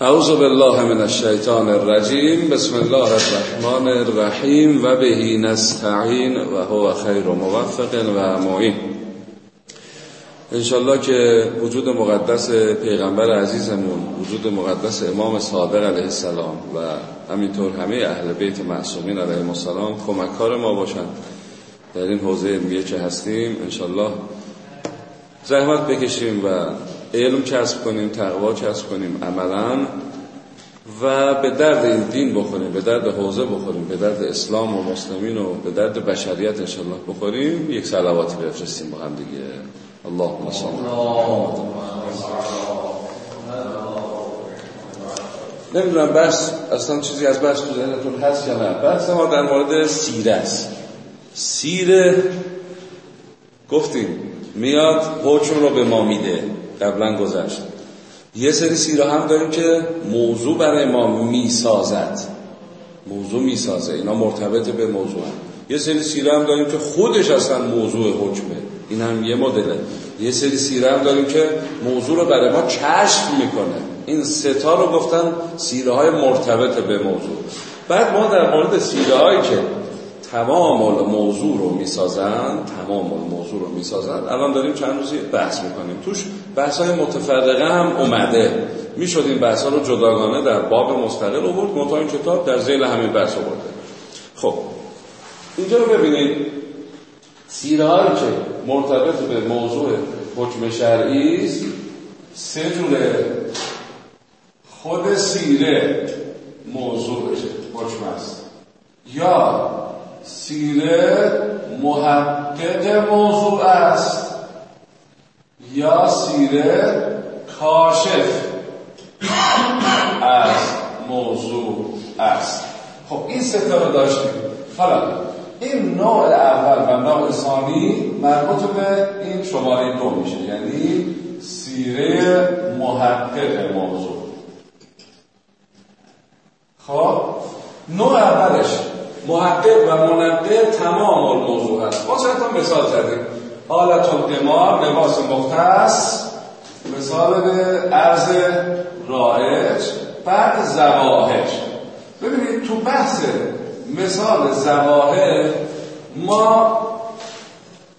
اعوذ بالله من الشیطان الرجیم. بسم الله الرحمن الرحیم و بهی نستعین و هو خیر و موفق و معین. انشالله که وجود مقدس پیغمبر عزیزمون وجود مقدس امام صادق علیه السلام و همینطور همه اهل بیت معصومین علیه السلام کمککار ما باشند. در این حوزه علمیه که هستیم انشالله زحمت بکشیم و علم کسب کنیم تقوا کسب کنیم عملا و به درد این دین بخوریم به درد حوزه بخوریم به درد اسلام و مسلمین و به درد بشریت انشالله بخوریم. یک سلواتی بفرستیم با هم دیگه. اللهم صل نمی‌دونم بس اصلا چیزی از بس تو ذهنتون هست یا نه. بحث ما در مورد سیره است. سیره گفتیم میاد حکم رو به ما میده. قبلا گذشت. یه سری سیره هم داریم که موضوع برای ما می‌سازد. موضوع می‌سازه. اینا مرتبط به موضوع هم. یه سری سیره هم داریم که خودش اصلا موضوع حکمه. این هم یه مدله. یه سری سیره هم داریم که موضوع رو برای ما کشف می‌کنه. این ستا رو گفتن سیره های مرتبط به موضوع. بعد ما در مورد سیره هایی که تمام موضوع رو می‌سازن تمام موضوع رو می‌سازن. الان داریم چند روزی بحث می‌کنیم. توش بحث های متفرقه هم اومده. می‌شد این بحث ها رو جداگانه در باب مستقل آورد. منتها این کتاب در زیل همین بحث آورده خب اینجا رو ببینید. سیره که مرتبط به موضوع حکم شرعی است سه جوره. خود سیره موضوع حکم است. یا سیره محقق موضوع است. یا سیره کاشف از موضوع است. خب این سه رو داشتیم. حالا این نوع اول و نوع ثانی مربوط به این شماره دو میشه. یعنی سیره محقق موضوع. خب نوع اولش محقق و منقق تمام موضوع هست ما چند تا مثال زدیم. حالت القمار لباس مختص. مثال به عرض رایج. بعد زواهر ببینید تو بحث مثال زواهر ما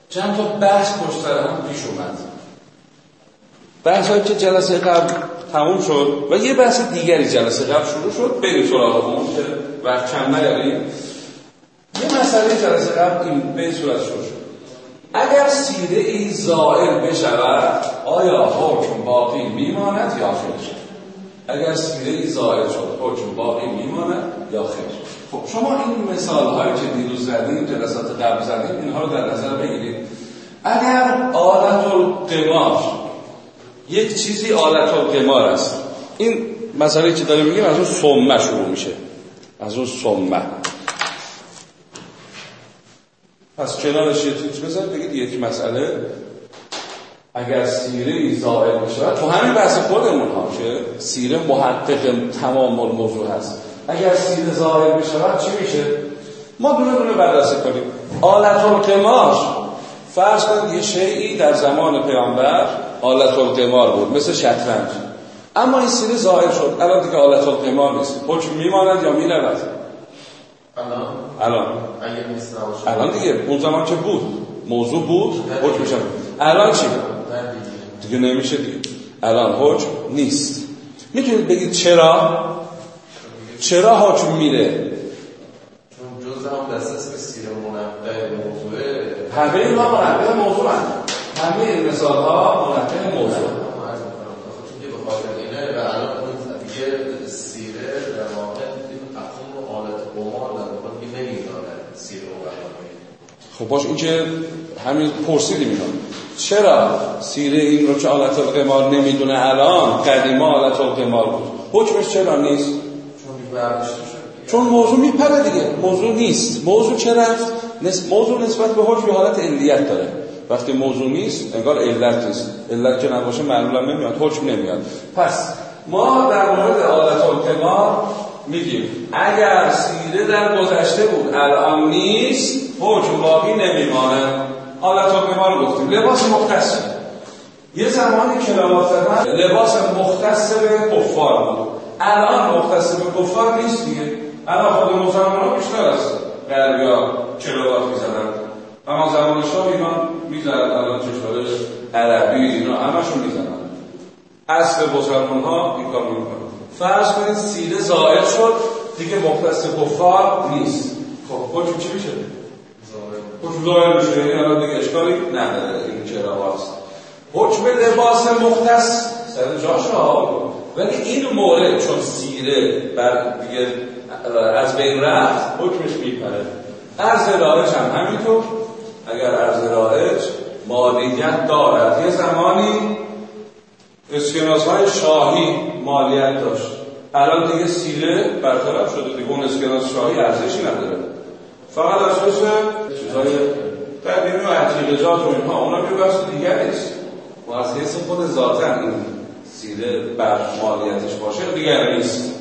چند تا بحث پشتر هم پیش اومد. بحث هایی که جلسه قبل تموم شد و یه بحث دیگری جلسه قبل شروع شد. بریم سراغ اون که وقت کم نیاریم. یه مسئله جلسه قبل این به این صورت شد. اگر سیره ای زائل بشود آیا حکم باقی میماند یا خیر؟ اگر سیره ای زائل شد حکم باقی میماند یا خیر؟ خب شما این مثال هایی که دیروز زدیم جلسات قبل زدیم اینها رو در نظر بگیرید. اگر آلت القمار یک چیزی آلت القمار است. این مسئله که داریم میگیم از اون سمه شروع میشه. از اون سمه. پس کنارش یه چیز بزن بگید یک مسئله. اگر سیره ای زائل بشه تو همین بحث خودمون ها که سیره محقق تمام موضوع هست. اگر سیره زائل بشه چی میشه؟ ما دونه دونه بررسی کنیم. آلت القمار فرض کنید یه شیعی در زمان پیامبر آلت القمار بود مثل شطرنج. اما این سیره زائل شد. الان دیگه آلت القمار نیست. حکم میماند یا میلود الان؟ الان. اگه نیست الان دیگه. اون زمان که بود. موضوع بود حکم میشه الان چی؟ دیگه. نمیشه دیگه. الان حکم نیست. می‌تونید بگید چرا؟ چرا حکم میره چون جز هم دست است که سیر منقع موضوعه. همه اینا موضوع همه این مثال ها منقه موضوع هم عرض می‌کنم. چون که به خاطر اینه و الان اون دیگه سیره در واقع این اقوم رو حالت قمار در واقع دیگه نمیدانه سیره و قمار خب باش این که همین پرسیدیم اینا چرا سیره این رو که آلت القمار نمی‌دونه الان قدیما آلت القمار بود؟ حکمش چرا نیست؟ چون موضوع میپره دیگه موضوع نیست. موضوع چه رفت. موضوع نسبت به حکم حالت علیت داره. وقتی موضوع نیست انگار علت نیست. علت که نباشه معلولا نمیاد حکم نمیاد. پس ما در مورد آلت القمار میگیم اگر سیره در گذشته بود الان نیست حکم باقی نمیمانه. آلت القمار گفتیم لباس مختص. یه زمانی کلامات زدن لباس مختص به کفار بود. الان مختص به کفار نیست دیگه. الان خود مسلمان ها بیشتر غربی ها کلاوات می‌زنن اما زمان شاه اینا می‌زنن الان چشماره عربی اینا همشون می‌زنن اصل مسلمان ها این کار می‌کنن فرض کنید سیره زائد شد دیگه مختص کفار نیست. خب حکم چی میشه؟ ظاهر میشه. این الان دیگه اشکالی نداره. این چرا هاست حکم لباس مختص. سر جاش ها ولی این مورد چون سیره بر دیگه از بین رفت حکمش میپره. ارز رایج هم همینطور. اگر ارز رایج مالیت دارد. یه زمانی اسکناس های شاهی مالیت داشت. الان دیگه سیره برطرف شده دیگه. اون اسکناس شاهی ارزشی نداره. فقط اساس چیزهای قدیمی و عتیقجات و اینها. اونا که بحث دیگر نیست. و از حیث خود ذاتا این سیره بر مالیتش باشه دیگر نیست.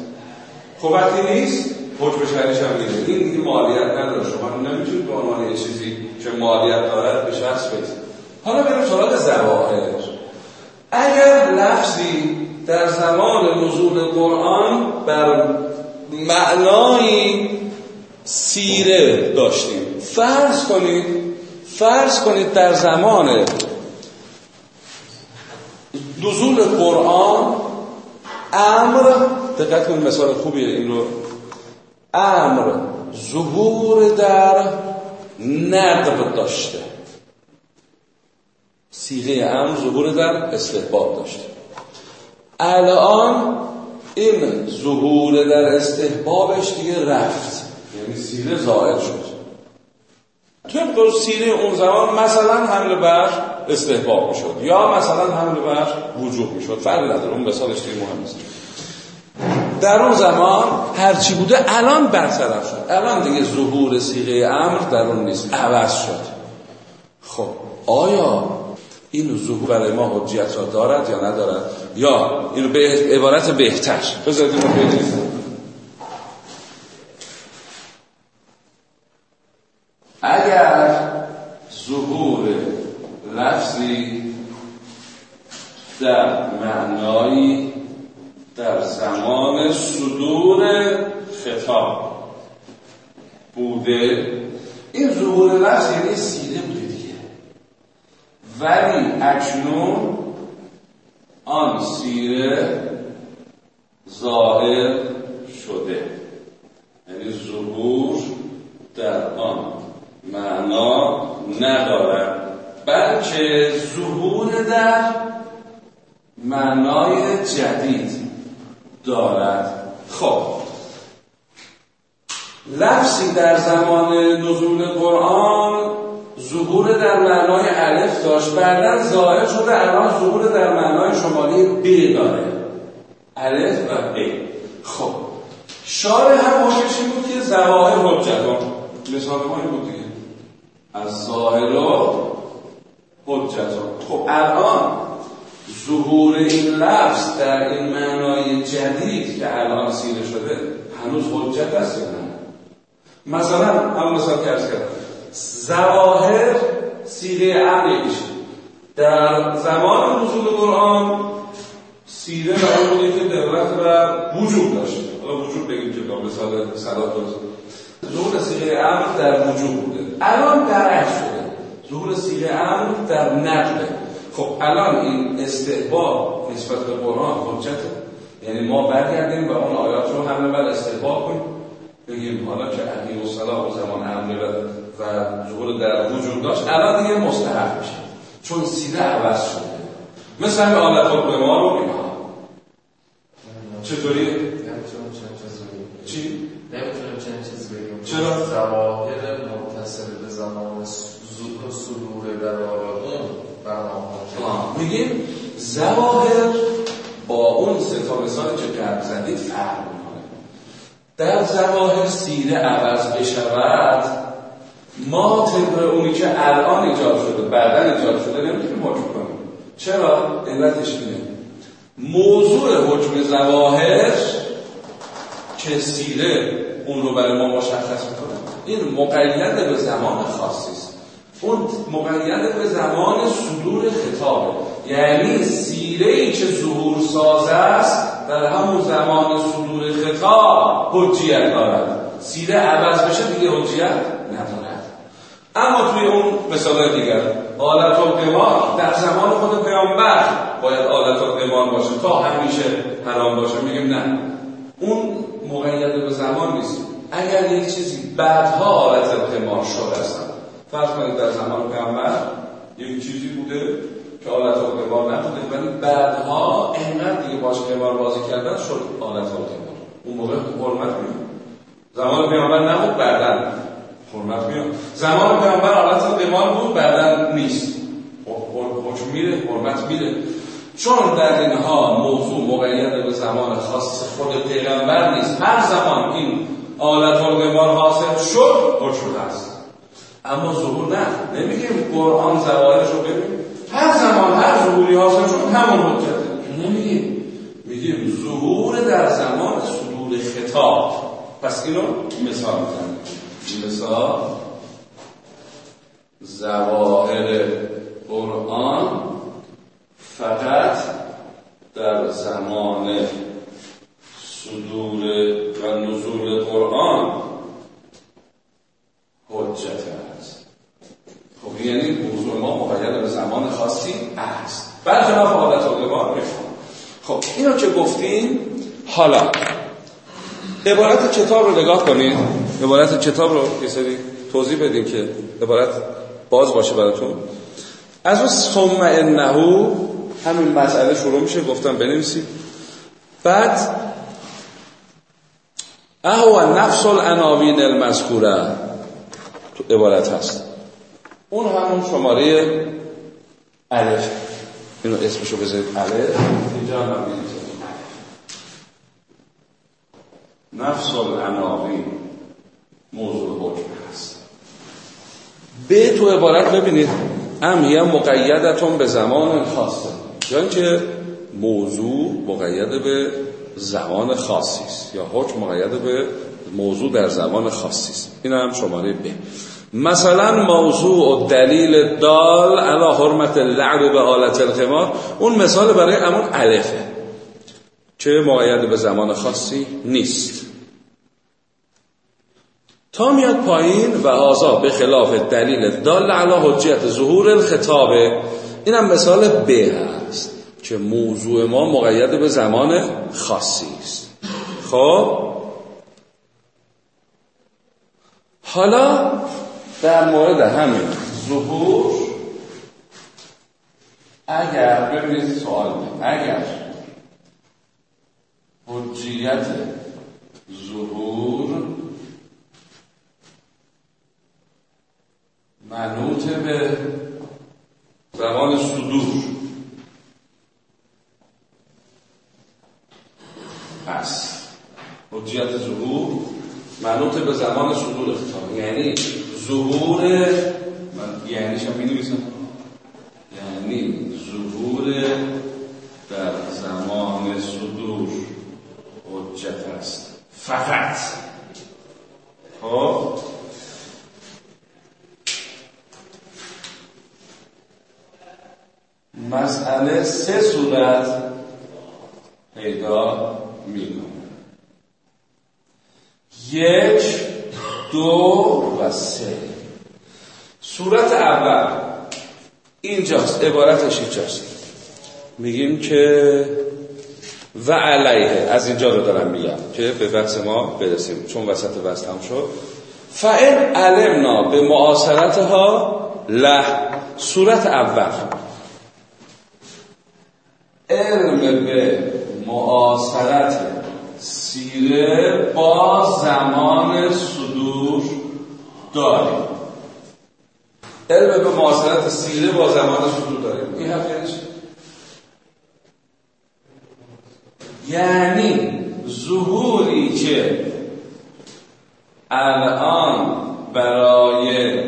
خب وقتی نیست حکم شریش هم میده این دیگه مالیت نداره. شما نمی‌تونید به عنوان یه چیزی که مالیت دارد به شخص بدید. حالا بریم سراغ زواهر. اگر لفظی در زمان نزول قرآن بر معنای سیره داشتیم. فرض کنید فرض کنید در زمان نزول قرآن امر دقت کنید مثال خوبیه این رو امر ظهور در ندب داشته. سیغه امر ظهور در استحباب داشته. الان این ظهور در استحبابش دیگه رفت. یعنی سیره زائد شد. طبق سیره اون زمان مثلا حمل بر استحباب می‌شد یا مثلا حمل بر وجوب می‌شد. فرق نداره اون مثالش دیگه مهم نیست. در اون زمان هرچی بوده الان برطرف شد. الان دیگه ظهور سیغه امر در اون نیست عوض شد. خب آیا این ظهور برای ما حجیت را دارد یا ندارد؟ یا اینو به عبارت بهتر. بذارید اینو اگر ظهور لفظی در معنایی در زمان صدور خطاب بوده این ظهور لفظ یعنی سیده بوده دیگه. ولی اکنون آن سیره ظاهر شده. یعنی ظهور در آن معنا ندارد. بلکه ظهور در معنای جدید دارد. خب. لفظی در زمان نزول قرآن ظهور در معنای الف داشت. بعدا ظاهر شده الان ظهور در معنای شمالی ب داره. الف و ب. خب. شارع هم حکمش بود که زواهر حجتان مثال ما بود دیگه. از ظاهرات حجتان خب الان ظهور این لفظ در این معنای جدید که الان سیره شده هنوز حجت است یا نه؟ مثلا هم مثال که ارز کردم زواهر سیره امر در زمان نزول قرآن سیره برای بوده که دقت و وجود داشت حالا وجود بگیم که مثال صلات ظهور سیره امر در وجود بوده. الان درعکس شده. ظهور سیره امر در نقله. خب الان این استحباب نسبت به قرآن حجته. یعنی ما برگردیم و اون آیات رو همه بر استحباب کنیم. بگیم حالا که عقیل و صلاح و زمان امره و ظهور در وجود داشت الان دیگه مستحب میشه. چون سیره عوض شده. مثل همه آلت به ما رو میگم چطوری؟ چی؟ نمی‌تونیم چنین چیزی بگیم چرا؟ زواهر متصل به زمان زود صدور در اون برنامه میگیم زواهر با اون سه تا مثال که قبل زدید فرق می‌کنه. در زواهر سیره عوض بشود ما طبق اونی که الان ایجاد شده بعدا ایجاد شده نمی‌تونیم حکم کنیم. چرا؟ علتش اینه. موضوع حکم زواهر که سیره اون رو برای ما مشخص می‌کنه این مقید به زمان خاصی است. اون مقید به زمان صدور خطابه. یعنی سیره ای که ظهور ساز است در همون زمان صدور خطاب حجیت دارد. سیره عوض بشه دیگه حجیت ندارد. اما توی اون مثال دیگر آلت و در زمان خود پیامبر باید آلت و باشه تا همیشه حرام باشه. میگیم نه. اون مقید به زمان نیست. اگر یک چیزی بعدها آلت قمار شده است. فرض کنید در زمان پیامبر یک چیزی بوده که آلت قمار نبوده ولی بعدها اینقدر دیگه باش قمار بازی کردن شد آلت قمار اون موقع حرمت میاد زمان پیامبر نبود بعدا حرمت میاد زمان پیامبر آلت قمار بود بعدا نیست. حکم میره حرمت میره چون در اینها موضوع مقید به زمان خاص خود پیغمبر نیست. هر زمان این آلت قمار حاصل شد حکم هست اما ظهور نه. نمیگیم قرآن زوایش رو ببین هر زمان هر ظهوری حاصل شد همون حجته نمیگیم میگیم ظهور در زمان صدور خطاب. پس اینو مثال می‌زنیم مثال زواهر قرآن فقط در زمان صدور و نزول قرآن حجت است. خب یعنی موضوع ما مقید به زمان خاصی است. برخلاف حالت علما خب اینو که گفتیم حالا عبارت کتاب رو نگاه کنید عبارت کتاب رو یه توضیح بدین که عبارت باز باشه براتون. از اون ثم انهو همین مسئله شروع میشه گفتم بنویسید. بعد اهو نفس العناوین المذکوره. تو عبارت هست. اون همون شماره الف. اینو اسمشو بذارید الف. اینجا هم نفس العناوین موضوع حکم هست. به تو عبارت ببینید. ام یه مقیدتون به زمان خاصه. یعنی که موضوع مقید به زمان خاصی است. یا حکم مقید به موضوع در زمان خاصی است. این هم شماره ب. مثلا موضوع و دلیل دال علا حرمت لعب به حالت الخمار اون مثال برای امون الفه. چه مقید به زمان خاصی؟ نیست. تا میاد پایین و آزا به خلاف دلیل دال علا حجیت ظهور الخطابه اینم مثال ب هست که موضوع ما مقید به زمان خاصی است. خب؟ حالا در مورد همین ظهور اگر ببینید سوال اگر حجیت ظهور منوط به زمان صدور پس حجیت ظهور منوط به زمان صدور خطاب یعنی ظهور یعنی شما یعنی ظهور در زمان صدور حجت است. فقط. خب؟ مسئله سه صورت پیدا می‌کنه. یک دو و سه. صورت اول. اینجاست. عبارتش اینجاست. میگیم که و علیه. از اینجا رو دارم میگم که به بحث ما برسیم. چون وسط بحث هم شد. فعل علمنا به معاصرتها له صورت اول. علم به معاصرت سیره با زمان صدور داریم. علم به معاصرت سیره با زمان صدور داریم. این حرف یعنی یعنی ظهوری که الان برای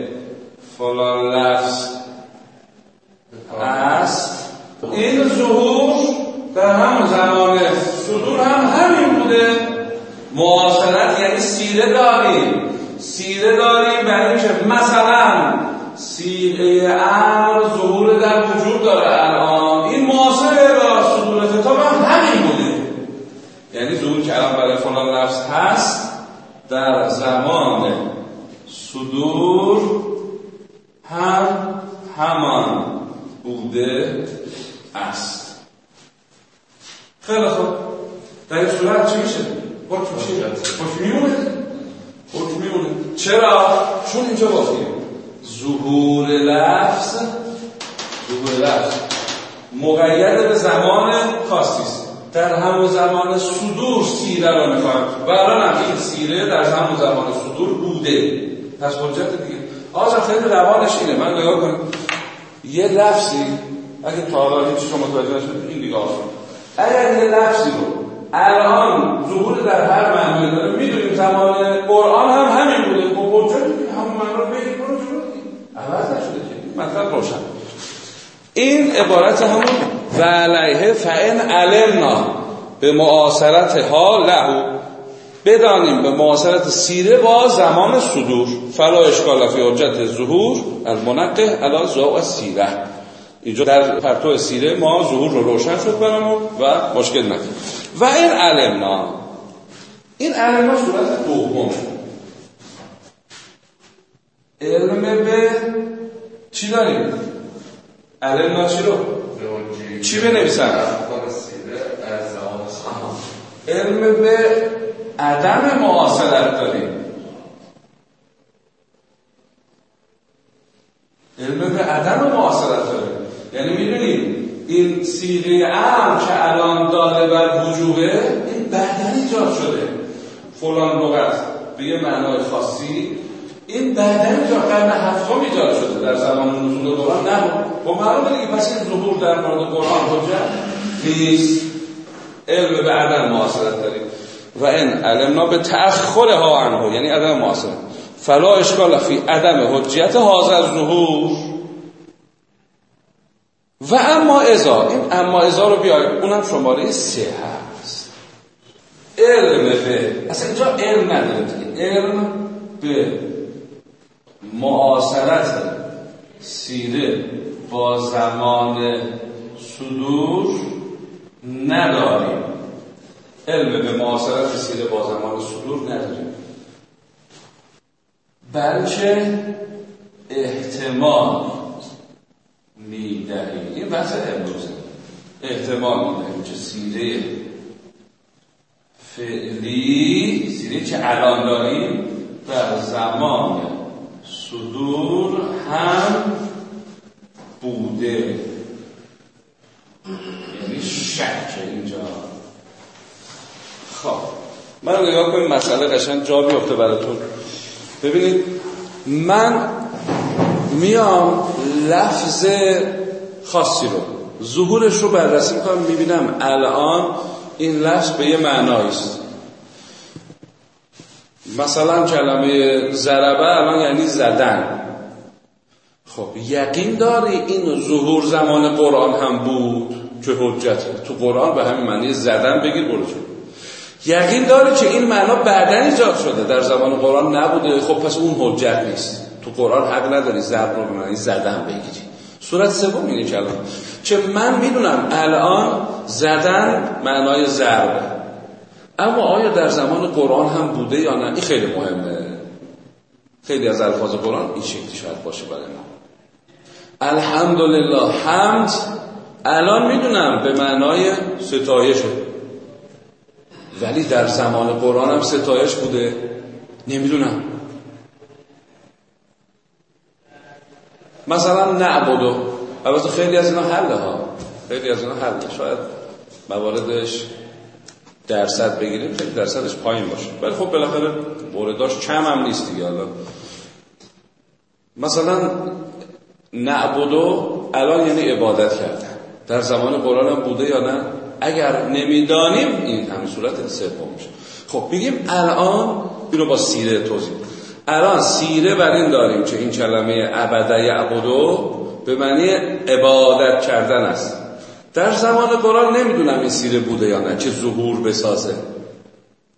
فلان لفظ است این ظهور در همون زمان صدور هم همین بوده. معاصرت یعنی سیره داریم. سیره داریم برای اینکه مثلا سیره امر ظهور در وجود داره الان. این معاصره را صدور خطاب هم همین بوده. یعنی ظهور که الان برای فلان لفظ هست در زمان صدور هم همان بوده است. خیلی خوب. در این صورت چی میشه؟ حکم میمونه؟ حکم میمونه چرا؟ چون اینجا گفتیم ظهور لفظ ظهور لفظ مقید به زمان خاصی است. در همون زمان صدور سیره را می‌خواهد و الان هم این سیره در همون زمان صدور بوده. پس حجت دیگه. آقا خیلی روانش اینه. من نگاه کنید یه لفظی اگه تا حالا شما متوجه نشد این نگاه اگر یه لفظی رو الان ظهور در هر معنی داره می‌دونیم زمان قرآن هم همین بوده. خب حجت همون معنی رو بگید برو جلو. عوض نشده که. مطلب روشن. این عبارت همون و علیه فعن علمنا به معاصرت ها لهو. بدانیم به معاصرت سیره با زمان صدور. فلا اشکال فی حجت ظهور المنقه علا زوء سیره. اینجا در پرتو سیره ما ظهور رو روشن شد برامون و مشکل نداریم. و این علمنا این علمنا صورت دوم علم به چی داریم؟ علمنا چی رو؟ چی بنویسن؟ علم به عدم معاصرت داریم علم به عدم معاصرت داریم یعنی می‌دونید این سیغه ام که الان داره بر وجوبه این بعدا ایجاد شده فلان لغت به یه معنای خاصی این بعدا ایجاد قرن هفتم ایجاد شده در زمان نزول قرآن. نه با معلومه دیگه پس این ظهور در مورد قرآن حجت نیست. علم به عدم معاصرت داریم. و این علمنا به تأخر ها عنه یعنی عدم معاصرت. فلا اشکال فی عدم حجت حاضر ظهور. و اما ازا این اما ازا رو بیاید اونم شماره سه هست. علم به اصلا اینجا علم نداره علم به معاصرت سیره با زمان صدور نداریم علم به معاصرت سیره با زمان صدور نداریم بلکه احتمال می‌دهیم این بحث امروزه احتمال می‌دهیم که سیره فعلی سیره که الان داریم در زمان صدور هم بوده. یعنی شک اینجا. خب من نگاه کنیم مسئله قشنگ جا بیفته براتون. ببینید من میام لفظ خاصی رو ظهورش رو بررسی می‌کنم می‌بینم الان این لفظ به یه معنایی است. مثلا کلمه ضربه الان یعنی زدن. خب یقین داری این ظهور زمان قرآن هم بود که حجت؟ تو قرآن به همین معنی زدن بگیر برو یقین داری که این معنا بعدا ایجاد شده؟ در زمان قرآن نبوده. خب پس اون حجت نیست. تو قرآن حق نداری ضرب رو به معنی زدن بگیری. صورت سوم اینه که الان که من می‌دونم الان زدن معنای ضربه اما آیا در زمان قرآن هم بوده یا نه؟ این خیلی مهمه. خیلی از الفاظ قرآن این شکلی شاید باشه برای ما. الحمدلله حمد. الان می‌دونم به معنای ستایشه ولی در زمان قرآن هم ستایش بوده. نمی‌دونم. مثلا نعبدو البته خیلی از اینا حله ها. خیلی از اینا حله. شاید مواردش درصد بگیریم خیلی درصدش پایین باشه. ولی خب بالاخره مورداش کم هم نیست دیگه حالا. مثلا نعبدو الان یعنی عبادت کردن. در زمان قرآن هم بوده یا نه؟ اگر نمی‌دانیم این همین صورت سوم میشه. خب میگیم الان اینو با سیره توضیح. الان سیره بر این داریم که این کلمه عبده یعبدو به معنی عبادت کردن است. در زمان قرآن نمی‌دونم این سیره بوده یا نه که ظهور بسازه.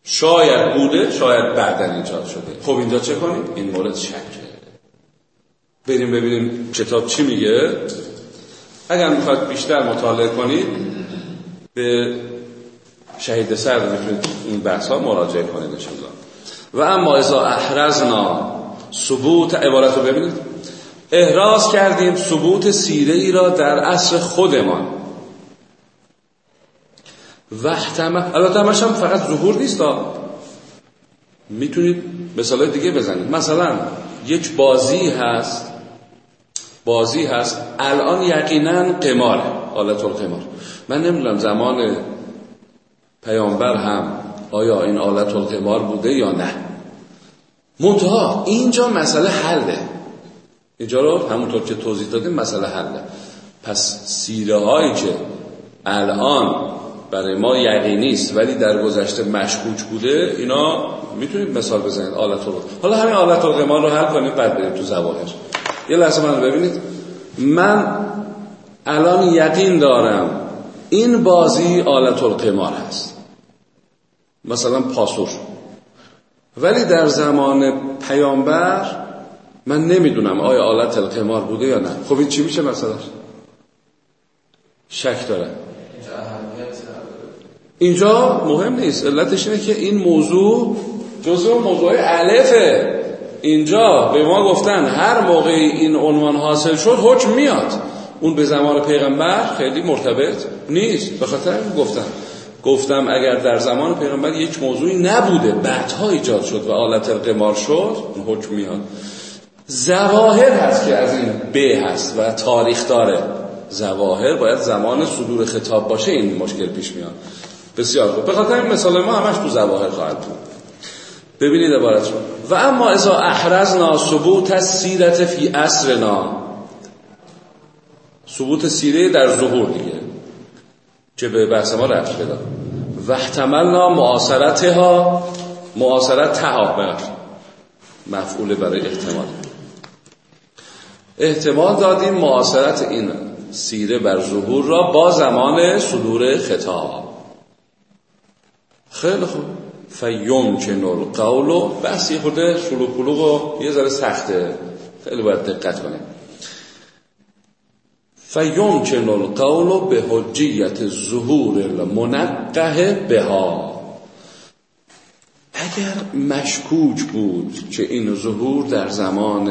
شاید بوده شاید بعدا ایجاد شده. خب اینجا چه کنیم؟ این مورد شکه. بریم ببینیم کتاب چی میگه. اگر می‌خواد بیشتر مطالعه کنید به شهید سرد می‌تونید این بحث ها مراجعه کنید و اما ازا احرزنا ثبوت عبارت رو ببینید. احراز کردیم ثبوت سیره ای را در عصر خودمان. وحتمه البته همش هم فقط ظهور نیست می‌تونید مثال دیگه بزنید. مثلا یک بازی هست. بازی هست. الان یقینا قماره آلت القمار. من نمی‌دونم زمان پیامبر هم آیا این آلت القمار بوده یا نه. منتها اینجا مسئله حله. اینجا رو همونطور که توضیح دادیم مسئله حله پس سیره هایی که الان برای ما یقینی است ولی در گذشته مشکوک بوده اینا می‌تونید مثال بزنید آلت حالا همین آلت القمار رو حل کنید بعد بریم تو زواهر. یه لحظه من ببینید. من الان یقین دارم این بازی آلت القمار هست. مثلا پاسور ولی در زمان پیامبر من نمی‌دونم آیا آلت القمار بوده یا نه. خب این چی میشه مثلا شک داره. اینجا مهم نیست. علتش اینه که این موضوع جزء موضوع الفه. اینجا به ما گفتن هر موقع این عنوان حاصل شد حکم میاد. اون به زمان پیغمبر خیلی مرتبط نیست. به خاطر گفتم. گفتم اگر در زمان پیغمبر یک موضوعی نبوده بعدها ایجاد شد و آلت القمار شد حکم میاد. زواهر هست که از این به هست و تاریخ داره. زواهر باید زمان صدور خطاب باشه این مشکل پیش میاد. بسیار خوب. به خاطر این مثال ما همش تو زواهر خواهد بود. ببینید عبارت رو و اما ازا احرزنا ثبوت سیرت فی اصرنا ثبوت سیره در ظهور دیگه. که به بحث ما رفت بدا و احتملنا معاصرتها معاصرت تها مفعول برای احتمال. احتمال دادیم معاصرت این سیره بر ظهور را با زمان صدور خطاب. خیلی خوب. فیوم که نور قولو بحث یه خورده شلوک و یه ذره سخته. خیلی باید دقت کنیم. فیوم که نور قولو به حجیت ظهور المنقه بها. اگر مشکوک بود که این ظهور در زمان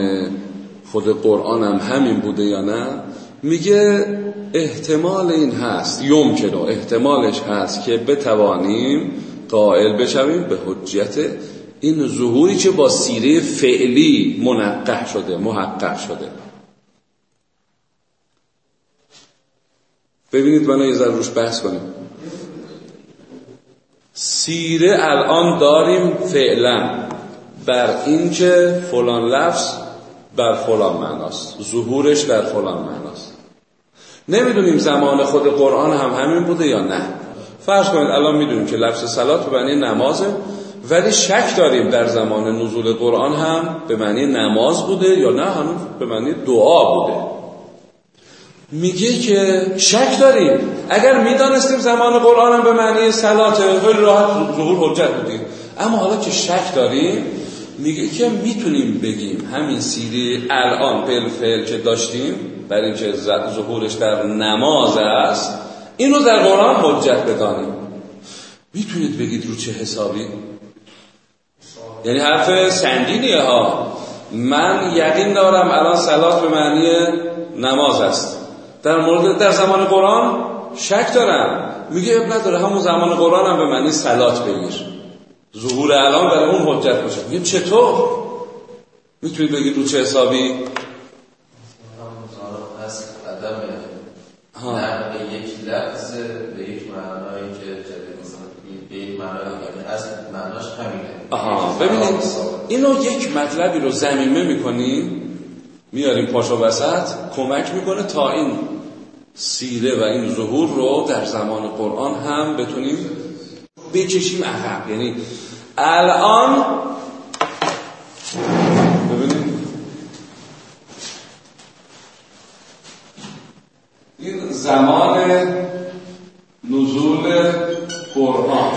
خود قرآن هم همین بوده یا نه میگه احتمال این هست یمکنه احتمالش هست که بتوانیم قائل بشویم به حجیت این ظهوری که با سیره فعلی منقح شده محقق شده. ببینید من یه ذره روش بحث کنیم. سیره الان داریم فعلا بر اینکه فلان لفظ بر فلان معناست. ظهورش در فلان معناست. نمی‌دونیم زمان خود قرآن هم همین بوده یا نه. فرض کنید الان می‌دونیم که لفظ سلات به معنی نمازه ولی شک داریم در زمان نزول قرآن هم به معنی نماز بوده یا نه هنوز به معنی دعا بوده. میگه که شک داریم. اگر می‌دانستیم زمان قرآن هم به معنی سلاته خیلی راحت ظهور حجت بودیم. اما حالا که شک داریم میگه که می‌تونیم بگیم همین سیری الان فعل که داشتیم برای اینکه ظهورش در نماز است اینو در قرآن حجت بدانیم. می‌تونید بگید رو چه حسابی؟ یعنی حرف سنگینیه ها. من یقین دارم الان سلات به معنی نماز است. در مورد در زمان قرآن شک دارم. میگه اب نداره همون زمان قرآن هم به معنی سلات بگیر. ظهور الان برای اون حجت باشه میگه چطور؟ می‌تونید بگید رو چه حسابی؟ ها به یک لفظ به یک معنایی که به یک معنایی یعنی اصل معناش همینه. آها. ببینید اینو یک مطلبی رو زمینه می‌کنیم میاریم پاشو وسط کمک می‌کنه تا این سیره و این ظهور رو در زمان قرآن هم بتونیم بکشیم عقب. یعنی الان این زمان نزول قرآن.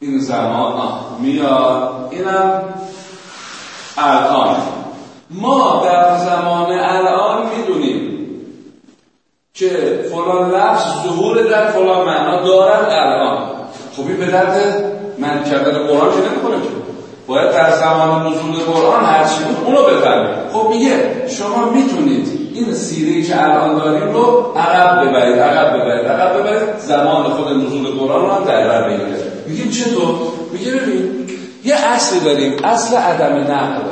این زمان میاد. اینم الان. ما در زمان الان می‌دونیم که فلان لفظ ظهور در فلان معنا دارد خوبی به درد من کردن قرآن که نمی‌کنه که؟ باید در زمان نزول قرآن هر چی بود اونو بفهمید خب میگه شما می‌تونید این سیره که الان داریم رو عقب ببرید عقب ببرید عقب ببرید زمان خود نزول قرآن رو هم در بر بگیره میگیم چطور؟ میگه ببین یه اصلی داریم اصل عدم نقل.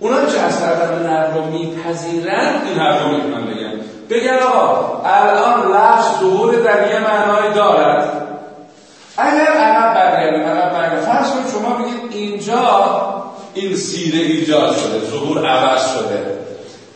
اونا که اصل عدم نقل رو میپذیرن این حرف رو می‌تونن بگن بگن آقا الان لفظ ظهور در یه معنای دارد. اگر عقب برگردیم عقب برگردیم. فرض کنید شما بگید اینجا این سیره ایجاد شده ظهور عوض شده.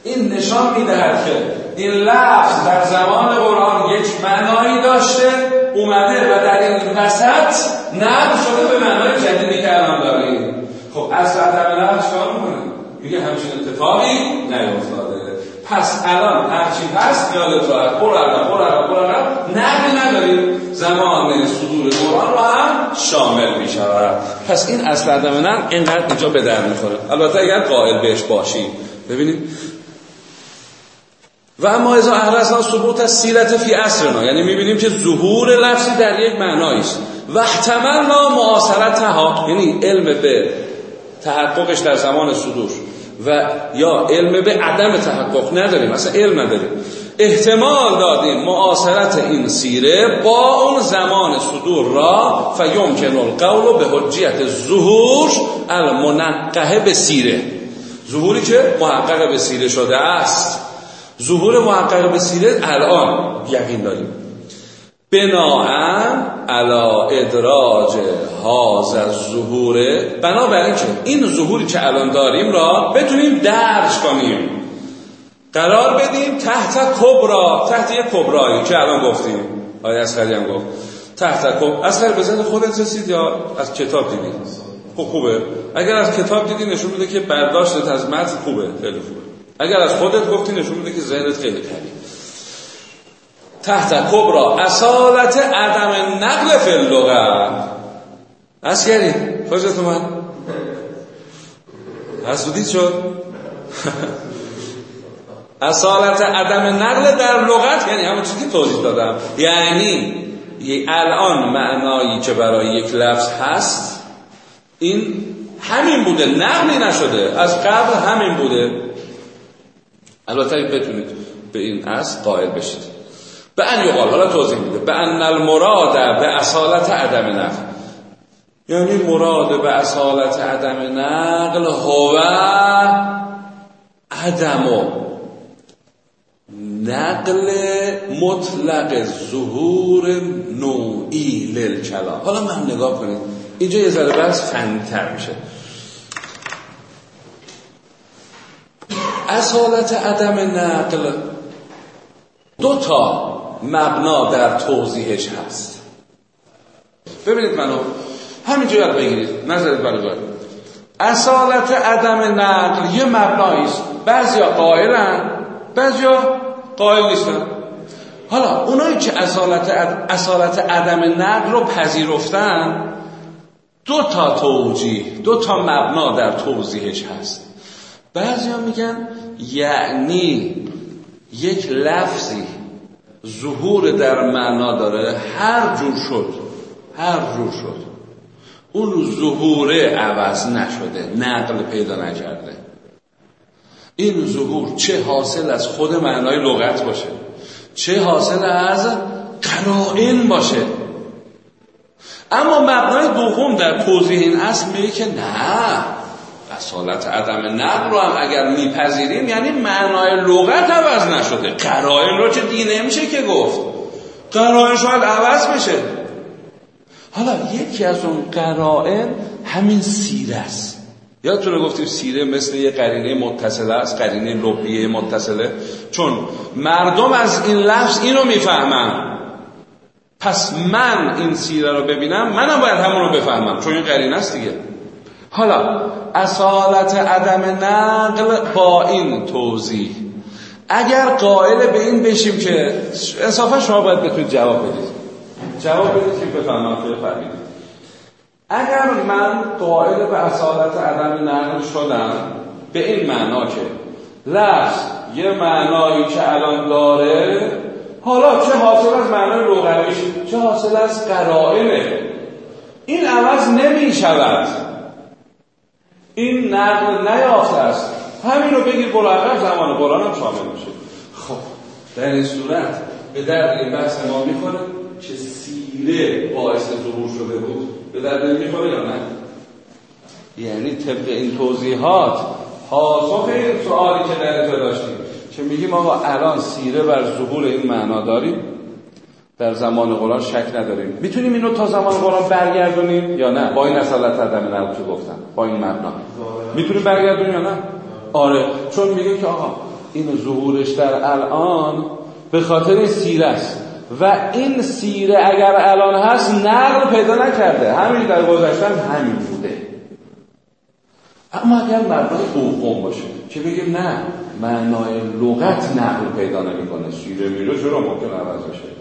این نشان می‌دهد که این لفظ در زمان قرآن یک معنایی داشته اومده و در این وسط نقل شده به معنای جدیدی که الان داریم. خب اصل عدم نقل چکار می‌کنه میگه همچین اتفاقی نیفتاده. پس الان هرچی هست یادت راحت. برو عقب برو عقب برو عقب نقل نداریم. زمان صدور قرآن رو هم شامل می شود پس این اصل عدم نقل اینقدر اینجا به در می‌خوره. البته اگر قائل بهش باشیم ببینید. و اما ازا احرسنا ثبوت از سیرت فی اصرنا یعنی می‌بینیم که ظهور لفظی در یک معنایی است. و احتملنا معاصرتها. یعنی علم به تحققش در زمان صدور. و یا علم به عدم تحقق نداریم. اصلا علم نداریم. احتمال دادیم معاصرت این سیره با اون زمان صدور را فیمکن القول به حجیت ظهور المنقه به سیره. ظهوری که محقق به سیره شده است. ظهور محقق به سیره الان یقین داریم. بناهن علا ادراج هاز از ظهوره بنابراین که این ظهوری که الان داریم را بتونیم درج کنیم. قرار بدیم تحت کبرا تحت یک کبرایی که الان گفتیم. آیا از هم گفت. تحت کبرا از به ذهن خودت رسید یا از کتاب دیدید خب خوبه. اگر از کتاب دیدی نشون میده که برداشتت از متن خوبه. خیلی خوبه. اگر از خودت گفتی نشون میده که ذهنت خیلی کمی تحت کبرا. اصالت عدم نقل فی اللغت اسکری خوشت من حسودید شد؟ اصالت عدم نقل در لغت یعنی همون چیزی توضیح دادم. یعنی الان معنایی که برای یک لفظ هست این همین بوده نقلی نشده. از قبل همین بوده. البته بتونید به این اصل قائل بشید. به ان یقال حالا توضیح میده. به ان المراد به اصالت عدم نقل. یعنی مراد به اصالت عدم نقل هو عدم نقل مطلق ظهور نوعی للکلام. حالا من نگاه کنید. اینجا یه ذره بحث فنیتر میشه. اصالت عدم نقل دو تا مبنا در توضیحش هست. ببینید منو. همینجا یاد بگیرید. نظرت برای اصالت عدم نقل یه مبنایی است بعضیا قائلن بعضیا قائل نیستن. حالا اونایی که اصالت, اصالت عدم نقل رو پذیرفتن دو تا توجیه دو تا مبنا در توضیحش هست. بعضیا میگن یعنی یک لفظی ظهور در معنا داره هر جور شد هر جور شد. اون ظهوره عوض نشده نقل پیدا نکرده. این ظهور چه حاصل از خود معنای لغت باشه؟ چه حاصل از قرائن باشه؟ اما مبنای دوم در توضیح این اصل میگه که نه اصالت عدم نقل رو هم اگر میپذیریم یعنی معنای لغت عوض نشده. قرائن رو چه دینه میشه که گفت. قرائن شاید عوض بشه. حالا یکی از اون قرائن همین سیره است. یادتونه گفتیم سیره مثل یه قرینه متصله است قرینه لبیه متصله. چون مردم از این لفظ اینو می‌فهمن. پس من این سیره رو ببینم منم باید همون رو بفهمم چون این قرینه است دیگه. حالا اصالت عدم نقل با این توضیح. اگر قائل به این بشیم که انصافا شما باید بتونید جواب بدید. جواب بدید که بفهمم که اگر من قائل به اصالت عدم نقل شدم به این معنا که لفظ یه معنایی که الان داره حالا چه حاصل از معنای لغویش چه حاصل از قرائنه؟ این عوض نمی شود این نقل نیافته است. همین رو بگیر برو زمان قرآن هم شامل میشه. خب در این صورت به درد این بحث ما می‌خوره چه سیره باعث ظهور شده بود. به درد می‌خوره یا نه؟ یعنی طبق این توضیحات پاسخ این سوالی که در اینجا داشتیم که میگیم آقا الان سیره بر ظهور این معنا داریم در زمان قرآن شک نداریم. می‌تونیم اینو تا زمان قرآن برگردونیم یا نه؟ با این اصالت عدم نبود که گفتم با این معنا می‌تونیم برگردونیم یا نه؟ آره. چون میگه که آقا این ظهورش در الان به خاطر سیره است. و این سیره اگر الان هست نقل پیدا نکرده. همین در گذشتن همین بوده. اما اگر مبنای دوم باشه که بگیم نه معنای لغت نقل پیدا نمی‌کنه. سیره میره چرا ممکن عوض بشه؟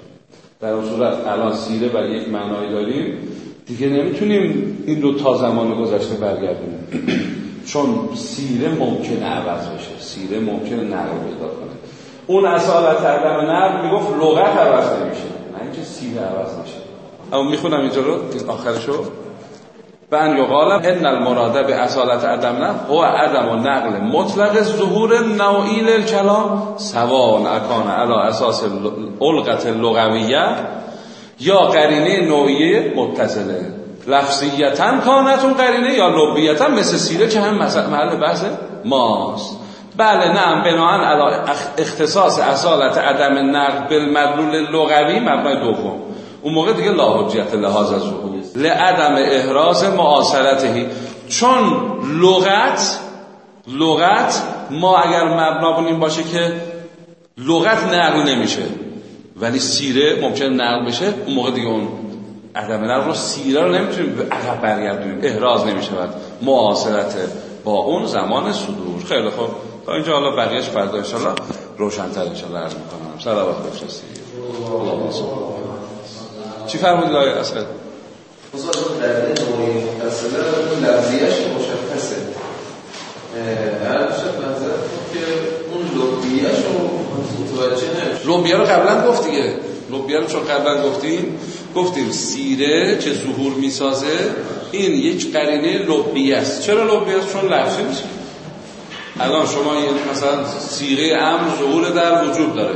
در اون صورت الان سیره بر یک معنایی داریم. دیگه نمی‌تونیم این رو تا زمان گذشته برگردونیم. چون سیره ممکنه عوض بشه. سیره ممکنه نقل پیدا کنه. اون اصالت عدم نقل می‌گفت لغت عوض نمیشه نه اینکه سیره عوض میشه. اما می‌خونم اینجا رو آخرشو. و ان یقال ان المراد به اصالت عدم نه هو عدم و نقل مطلق ظهور نوعی للکلام سواء اکان علی اساس القت لغویه یا قرینه نوعی متصله. لفظیتا کانتون قرینه یا لبیتا مثل سیره که هم محل بحث ماست. بله نه بناهن اختصاص اصالت عدم نقل بالمدلول لغوی مبنای دوم. اون موقع دیگه لا حجیت لحاظ از ظهور لعدم احراز معاصرتهی چون لغت لغت ما اگر مبنا این باشه که لغت نقل نمیشه. ولی سیره ممکن نقل بشه. اون موقع دیگه اون عدم نقل رو سیره رو نمی‌تونیم به عقب برگردونیم. احراز نمی‌شود. معاصرت با اون زمان صدور. خیلی خوب. تا اینجا حالا بقیهش فردا انشالله روشنتر انشالله عرض می‌کنم. صلوات بفرستی چی فرمودید آقای اصلا خصوصا در نوعی متصله لفظیش مشخصه. هر شد نظر که اون لبیهش رو متوجه نمیشه لبیه رو قبلا گفت دیگه. لبیه رو چون قبلا گفتیم گفتیم سیره که ظهور می‌سازه؟ این یک قرینه لبیه است. چرا لبیه است چون لفظی میشه. الان شما مثلا سیره امر ظهور در وجود داره.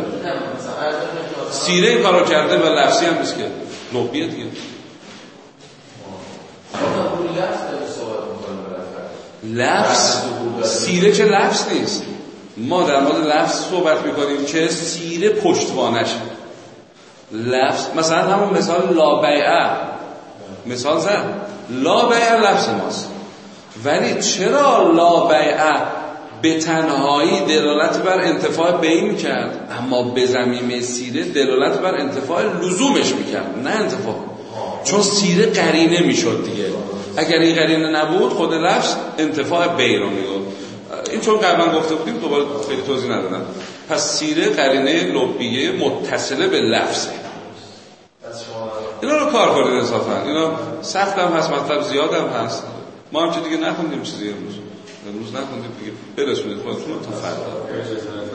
سیره این کارو کرده و لفظی هم نیست که. لبیه دیگه. لفظ؟ سیره چه لفظ نیست؟ ما در مورد لفظ صحبت می‌کنیم که سیره پشتوانش. لفظ مثلا همون مثال لا بیعه مثال زن. لا بیعه لفظ ماست. ولی چرا لا بیعه به تنهایی دلالت بر انتفاع بین می‌کرد اما به زمینه سیره دلالت بر انتفاع لزومش می‌کرد نه انتفاع. چون سیره قرینه می‌شد دیگه. اگر این قرینه نبود خود لفظ انتفاع بین رو می‌گفت. این چون قبلا گفته بودیم دوباره خیلی توضیح ندادم. پس سیره قرینه لبیه متصله به لفظه. اینا رو کار کنید اضافا. اینا سخت هم هست مطلب زیاد هم هست. ما هم چه دیگه نخوندیم چیزی امروز. امروز نخوندیم دیگه. برسونید خودتون تا فردا.